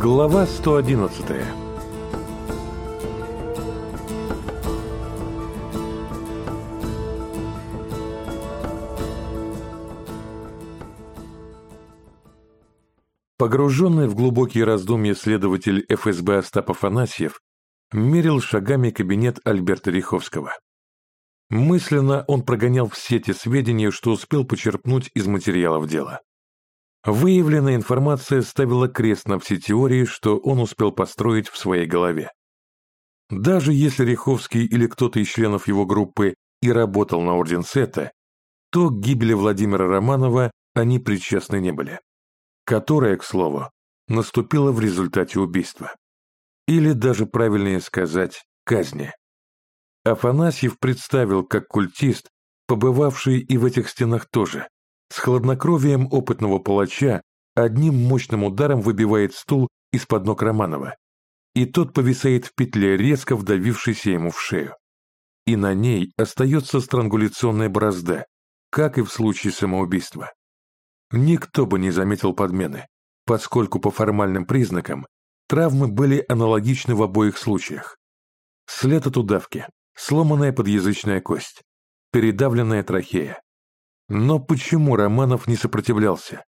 Глава 111 Погруженный в глубокие раздумья следователь ФСБ Остап Афанасьев мерил шагами кабинет Альберта Риховского. Мысленно он прогонял все те сведения, что успел почерпнуть из материалов дела. Выявленная информация ставила крест на все теории, что он успел построить в своей голове. Даже если Риховский или кто-то из членов его группы и работал на Орден Сета, то к гибели Владимира Романова они причастны не были. Которая, к слову, наступила в результате убийства. Или даже правильнее сказать, казни. Афанасьев представил, как культист, побывавший и в этих стенах тоже, с хладнокровием опытного палача одним мощным ударом выбивает стул из-под ног Романова, и тот повисает в петле, резко вдавившейся ему в шею. И на ней остается странгуляционная борозда, как и в случае самоубийства. Никто бы не заметил подмены, поскольку по формальным признакам травмы были аналогичны в обоих случаях. След от удавки, сломанная подъязычная кость, передавленная трахея, но почему Романов не сопротивлялся?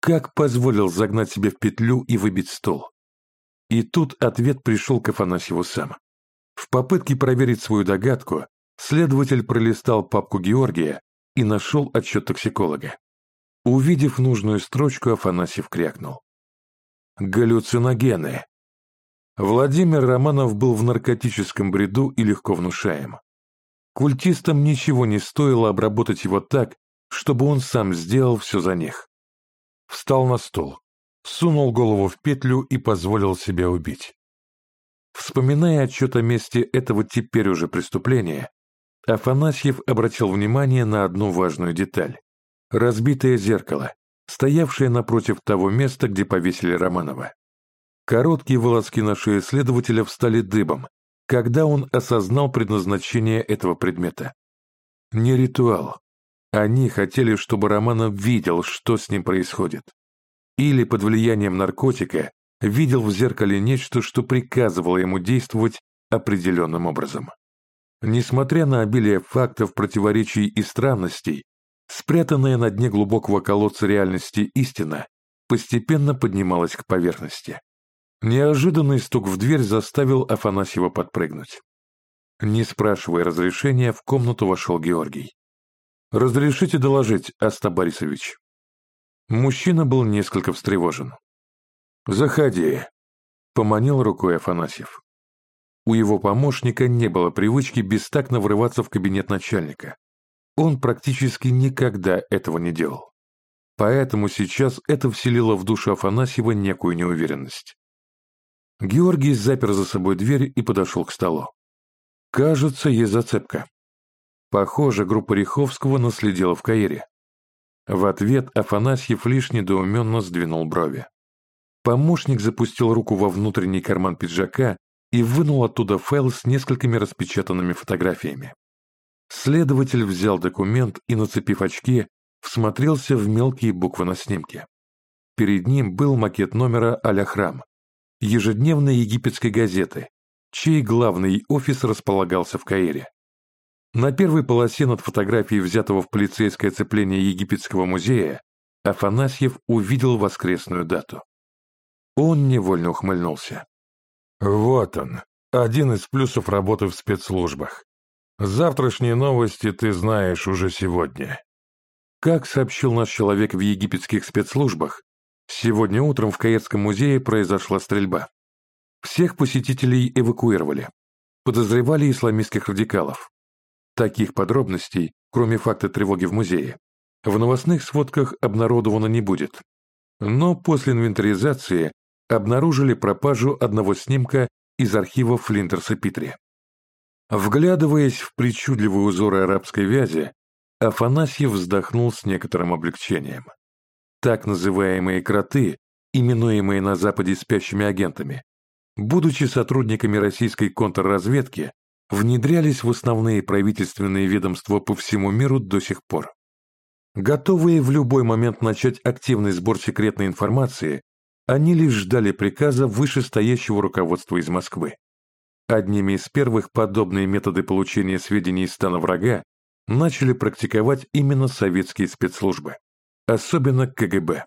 Как позволил загнать себя в петлю и выбить стол? И тут ответ пришел к Афанасьеву сам. В попытке проверить свою догадку, следователь пролистал папку Георгия и нашел отчет токсиколога. Увидев нужную строчку, Афанасьев крякнул. Галлюциногены. Владимир Романов был в наркотическом бреду и легко внушаем. Культистам ничего не стоило обработать его так, чтобы он сам сделал все за них. Встал на стул, сунул голову в петлю и позволил себя убить. Вспоминая отчет о месте этого теперь уже преступления, Афанасьев обратил внимание на одну важную деталь. Разбитое зеркало, стоявшее напротив того места, где повесили Романова. Короткие волоски на шее следователя встали дыбом, когда он осознал предназначение этого предмета. Не ритуал, они хотели, чтобы Романов видел, что с ним происходит. Или под влиянием наркотика видел в зеркале нечто, что приказывало ему действовать определенным образом. Несмотря на обилие фактов, противоречий и странностей, спрятанная на дне глубокого колодца реальности истина постепенно поднималась к поверхности. Неожиданный стук в дверь заставил Афанасьева подпрыгнуть. Не спрашивая разрешения, в комнату вошел Георгий. «Разрешите доложить, Аста Борисович?» Мужчина был несколько встревожен. «Заходи», — поманил рукой Афанасьев. У его помощника не было привычки бестактно врываться в кабинет начальника. Он практически никогда этого не делал. Поэтому сейчас это вселило в душу Афанасьева некую неуверенность. Георгий запер за собой дверь и подошел к столу. «Кажется, есть зацепка», Похоже, группа Риховского наследила в Каире. В ответ Афанасьев лишь недоуменно сдвинул брови. Помощник запустил руку во внутренний карман пиджака и вынул оттуда файл с несколькими распечатанными фотографиями. Следователь взял документ и, нацепив очки, всмотрелся в мелкие буквы на снимке. Перед ним был макет номера «Аля Храм», ежедневной египетской газеты, чей главный офис располагался в Каире. На первой полосе над фотографией взятого в полицейское цепление Египетского музея Афанасьев увидел воскресную дату. Он невольно ухмыльнулся. «Вот он, один из плюсов работы в спецслужбах. Завтрашние новости ты знаешь уже сегодня». Как сообщил наш человек в египетских спецслужбах, сегодня утром в Каирском музее произошла стрельба. Всех посетителей эвакуировали. Подозревали исламистских радикалов. Таких подробностей, кроме факта тревоги в музее, в новостных сводках обнародовано не будет. Но после инвентаризации обнаружили пропажу одного снимка из архива Флинтерса Питри. Вглядываясь в причудливые узоры арабской вязи, Афанасьев вздохнул с некоторым облегчением. Так называемые кроты, именуемые на Западе спящими агентами, будучи сотрудниками российской контрразведки, внедрялись в основные правительственные ведомства по всему миру до сих пор. Готовые в любой момент начать активный сбор секретной информации, они лишь ждали приказа вышестоящего руководства из Москвы. Одними из первых подобные методы получения сведений из стана врага начали практиковать именно советские спецслужбы, особенно КГБ.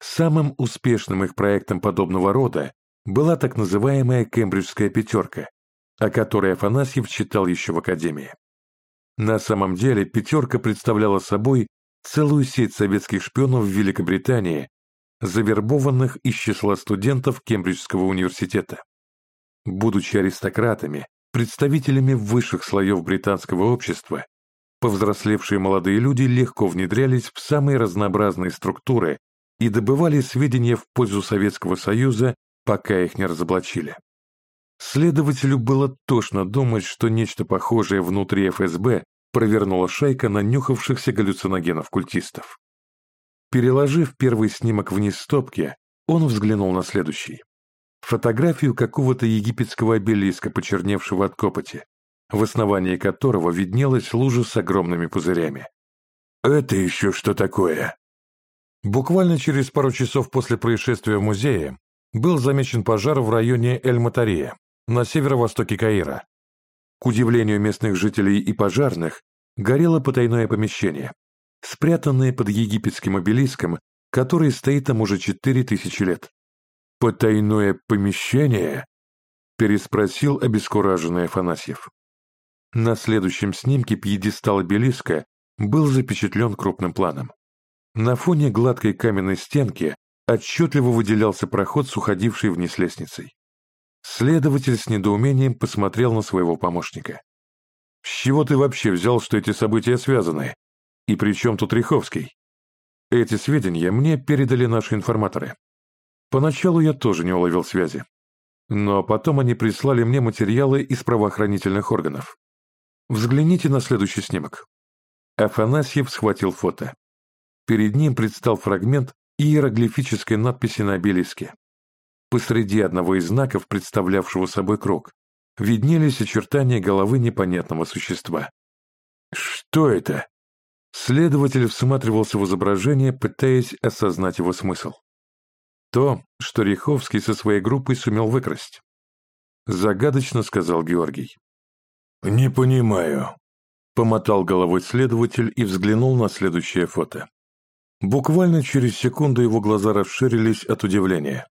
Самым успешным их проектом подобного рода была так называемая «Кембриджская пятерка», о которой Афанасьев читал еще в Академии. На самом деле «пятерка» представляла собой целую сеть советских шпионов в Великобритании, завербованных из числа студентов Кембриджского университета. Будучи аристократами, представителями высших слоев британского общества, повзрослевшие молодые люди легко внедрялись в самые разнообразные структуры и добывали сведения в пользу Советского Союза, пока их не разоблачили. Следователю было тошно думать, что нечто похожее внутри ФСБ провернула шайка нанюхавшихся галлюциногенов культистов. Переложив первый снимок вниз стопки, он взглянул на следующий. Фотографию какого-то египетского обелиска, почерневшего от копоти, в основании которого виднелась лужа с огромными пузырями. «Это еще что такое?» Буквально через пару часов после происшествия в музее был замечен пожар в районе Эль-Матария, на северо-востоке Каира. К удивлению местных жителей и пожарных, горело потайное помещение, спрятанное под египетским обелиском, который стоит там уже четыре тысячи лет. «Потайное помещение?» – переспросил обескураженный Афанасьев. На следующем снимке пьедестал обелиска был запечатлен крупным планом. На фоне гладкой каменной стенки отчетливо выделялся проход с уходившей вниз лестницей. Следователь с недоумением посмотрел на своего помощника. «С чего ты вообще взял, что эти события связаны? И при чем тут Риховский?» Эти сведения мне передали наши информаторы. Поначалу я тоже не уловил связи. Но потом они прислали мне материалы из правоохранительных органов. Взгляните на следующий снимок. Афанасьев схватил фото. Перед ним предстал фрагмент иероглифической надписи на обелиске. Посреди одного из знаков, представлявшего собой круг, виднелись очертания головы непонятного существа. «Что это?» Следователь всматривался в изображение, пытаясь осознать его смысл. То, что Риховский со своей группой сумел выкрасть. Загадочно сказал Георгий. «Не понимаю», — помотал головой следователь и взглянул на следующее фото. Буквально через секунду его глаза расширились от удивления.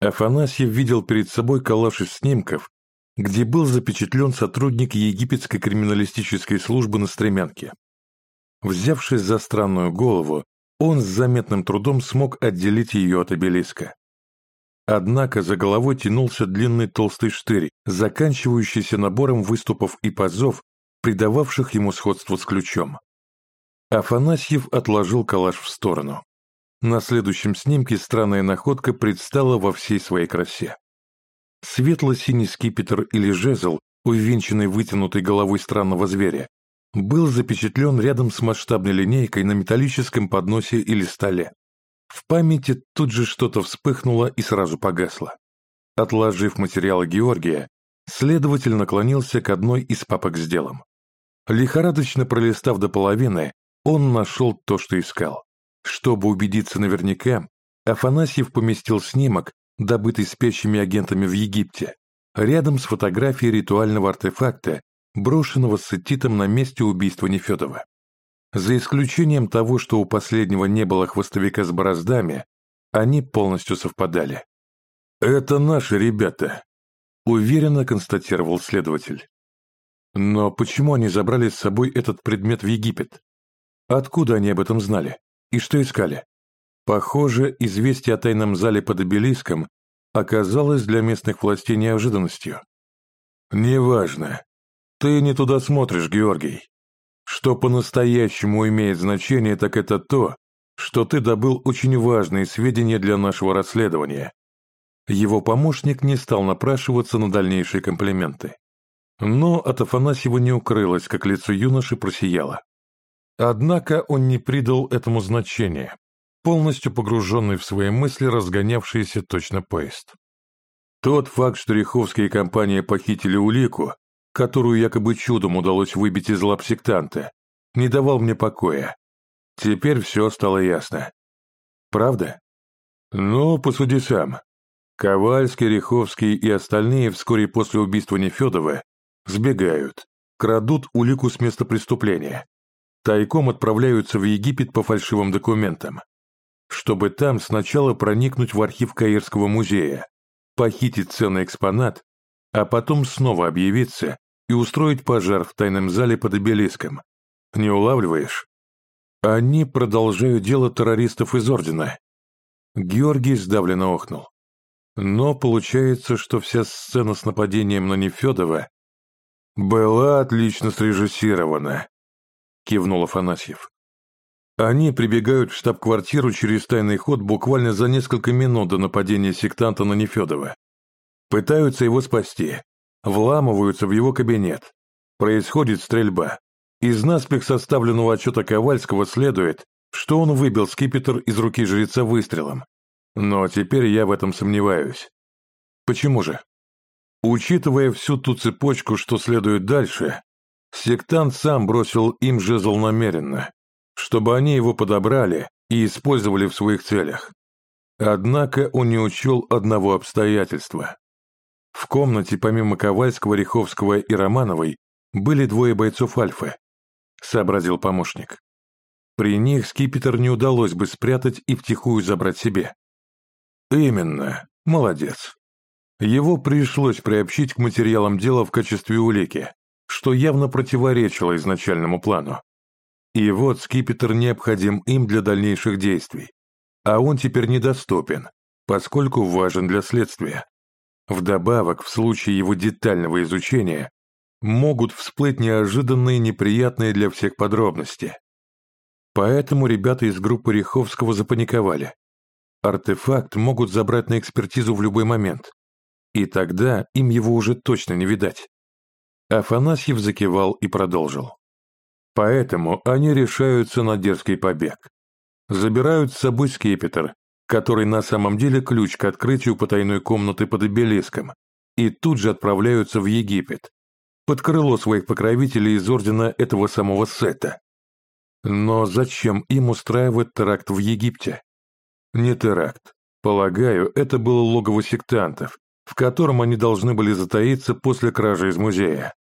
Афанасьев видел перед собой коллаж из снимков, где был запечатлен сотрудник египетской криминалистической службы на стремянке. Взявшись за странную голову, он с заметным трудом смог отделить ее от обелиска. Однако за головой тянулся длинный толстый штырь, заканчивающийся набором выступов и пазов, придававших ему сходство с ключом. Афанасьев отложил калаш в сторону. На следующем снимке странная находка предстала во всей своей красе. Светло-синий скипетр или жезл, увенчанный вытянутой головой странного зверя, был запечатлен рядом с масштабной линейкой на металлическом подносе или столе. В памяти тут же что-то вспыхнуло и сразу погасло. Отложив материалы Георгия, следователь наклонился к одной из папок с делом. Лихорадочно пролистав до половины, он нашел то, что искал. Чтобы убедиться наверняка, Афанасьев поместил снимок, добытый спящими агентами в Египте, рядом с фотографией ритуального артефакта, брошенного с этитом на месте убийства Нефедова. За исключением того, что у последнего не было хвостовика с бороздами, они полностью совпадали. «Это наши ребята», — уверенно констатировал следователь. Но почему они забрали с собой этот предмет в Египет? Откуда они об этом знали? И что искали? Похоже, известие о тайном зале под обелиском оказалось для местных властей неожиданностью. «Неважно. Ты не туда смотришь, Георгий. Что по-настоящему имеет значение, так это то, что ты добыл очень важные сведения для нашего расследования». Его помощник не стал напрашиваться на дальнейшие комплименты. Но от Афанасьева не укрылось, как лицо юноши просияло. Однако он не придал этому значения, полностью погруженный в свои мысли разгонявшийся точно поезд. Тот факт, что Риховские и компания похитили улику, которую якобы чудом удалось выбить из лап сектанта, не давал мне покоя. Теперь все стало ясно. Правда? Ну, посуди сам. Ковальский, Риховский и остальные вскоре после убийства Нефедова сбегают, крадут улику с места преступления, тайком отправляются в Египет по фальшивым документам, чтобы там сначала проникнуть в архив Каирского музея, похитить ценный экспонат, а потом снова объявиться и устроить пожар в тайном зале под обелиском. Не улавливаешь? Они продолжают дело террористов из Ордена. Георгий сдавленно охнул. Но получается, что вся сцена с нападением на Нефедова была отлично срежиссирована, кивнул Афанасьев. Они прибегают в штаб-квартиру через тайный ход буквально за несколько минут до нападения сектанта на Нефедова. Пытаются его спасти, вламываются в его кабинет. Происходит стрельба. Из наспех составленного отчета Ковальского следует, что он выбил скипетр из руки жреца выстрелом. Но теперь я в этом сомневаюсь. Почему же? Учитывая всю ту цепочку, что следует дальше, сектант сам бросил им жезл намеренно, чтобы они его подобрали и использовали в своих целях. Однако он не учел одного обстоятельства. В комнате помимо Ковальского, Риховского и Романовой были двое бойцов Альфы, сообразил помощник. При них скипетр не удалось бы спрятать и втихую забрать себе. Именно, молодец. Его пришлось приобщить к материалам дела в качестве улики, что явно противоречило изначальному плану. И вот скипетр необходим им для дальнейших действий, а он теперь недоступен, поскольку важен для следствия. Вдобавок, в случае его детального изучения, могут всплыть неожиданные неприятные для всех подробности. Поэтому ребята из группы Риховского запаниковали. Артефакт могут забрать на экспертизу в любой момент, и тогда им его уже точно не видать. Афанасьев закивал и продолжил. Поэтому они решаются на дерзкий побег. Забирают с собой скипетр, который на самом деле ключ к открытию потайной комнаты под обелиском, и тут же отправляются в Египет, под крыло своих покровителей из ордена этого самого Сета. Но зачем им устраивать теракт в Египте? Не теракт. Полагаю, это было логово сектантов, в котором они должны были затаиться после кражи из музея.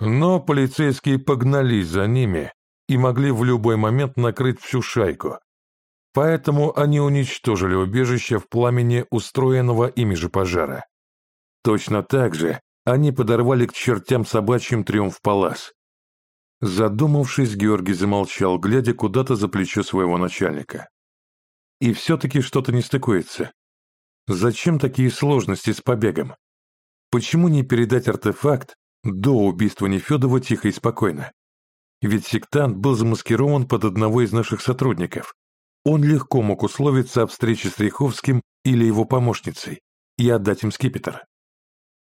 Но полицейские погнались за ними и могли в любой момент накрыть всю шайку, Поэтому они уничтожили убежище в пламени устроенного ими же пожара. Точно так же они подорвали к чертям собачьим триумф Палас. Задумавшись, Георгий замолчал, глядя куда-то за плечо своего начальника. И все-таки что-то не стыкуется. Зачем такие сложности с побегом? Почему не передать артефакт до убийства Нефедова тихо и спокойно? Ведь сектант был замаскирован под одного из наших сотрудников, он легко мог условиться о встрече с Риховским или его помощницей и отдать им скипетр.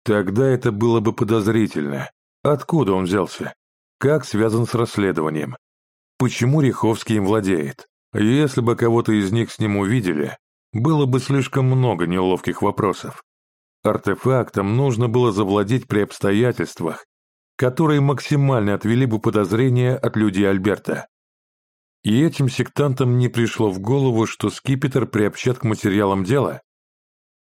Тогда это было бы подозрительно. Откуда он взялся? Как связан с расследованием? Почему Риховский им владеет? Если бы кого-то из них с ним увидели, было бы слишком много неловких вопросов. Артефактом нужно было завладеть при обстоятельствах, которые максимально отвели бы подозрения от людей Альберта. И этим сектантам не пришло в голову, что скипетр приобщат к материалам дела?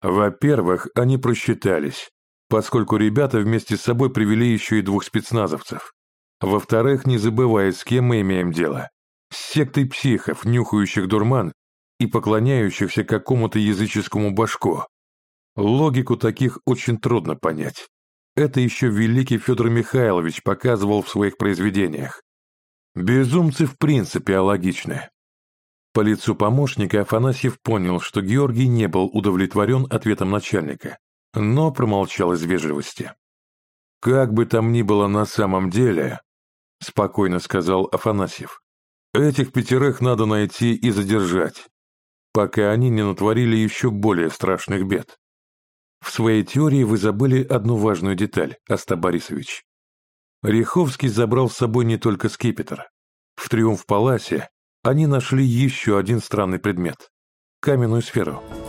Во-первых, они просчитались, поскольку ребята вместе с собой привели еще и двух спецназовцев. Во-вторых, не забывая, с кем мы имеем дело. С сектой психов, нюхающих дурман и поклоняющихся какому-то языческому башку. Логику таких очень трудно понять. Это еще великий Федор Михайлович показывал в своих произведениях. Безумцы в принципе алогичны. По лицу помощника Афанасьев понял, что Георгий не был удовлетворен ответом начальника, но промолчал из вежливости. «Как бы там ни было на самом деле», — спокойно сказал Афанасьев, «этих пятерых надо найти и задержать, пока они не натворили еще более страшных бед. В своей теории вы забыли одну важную деталь, Аста Борисович. Риховский забрал с собой не только скипетр. В Триумф-Паласе они нашли еще один странный предмет – каменную сферу –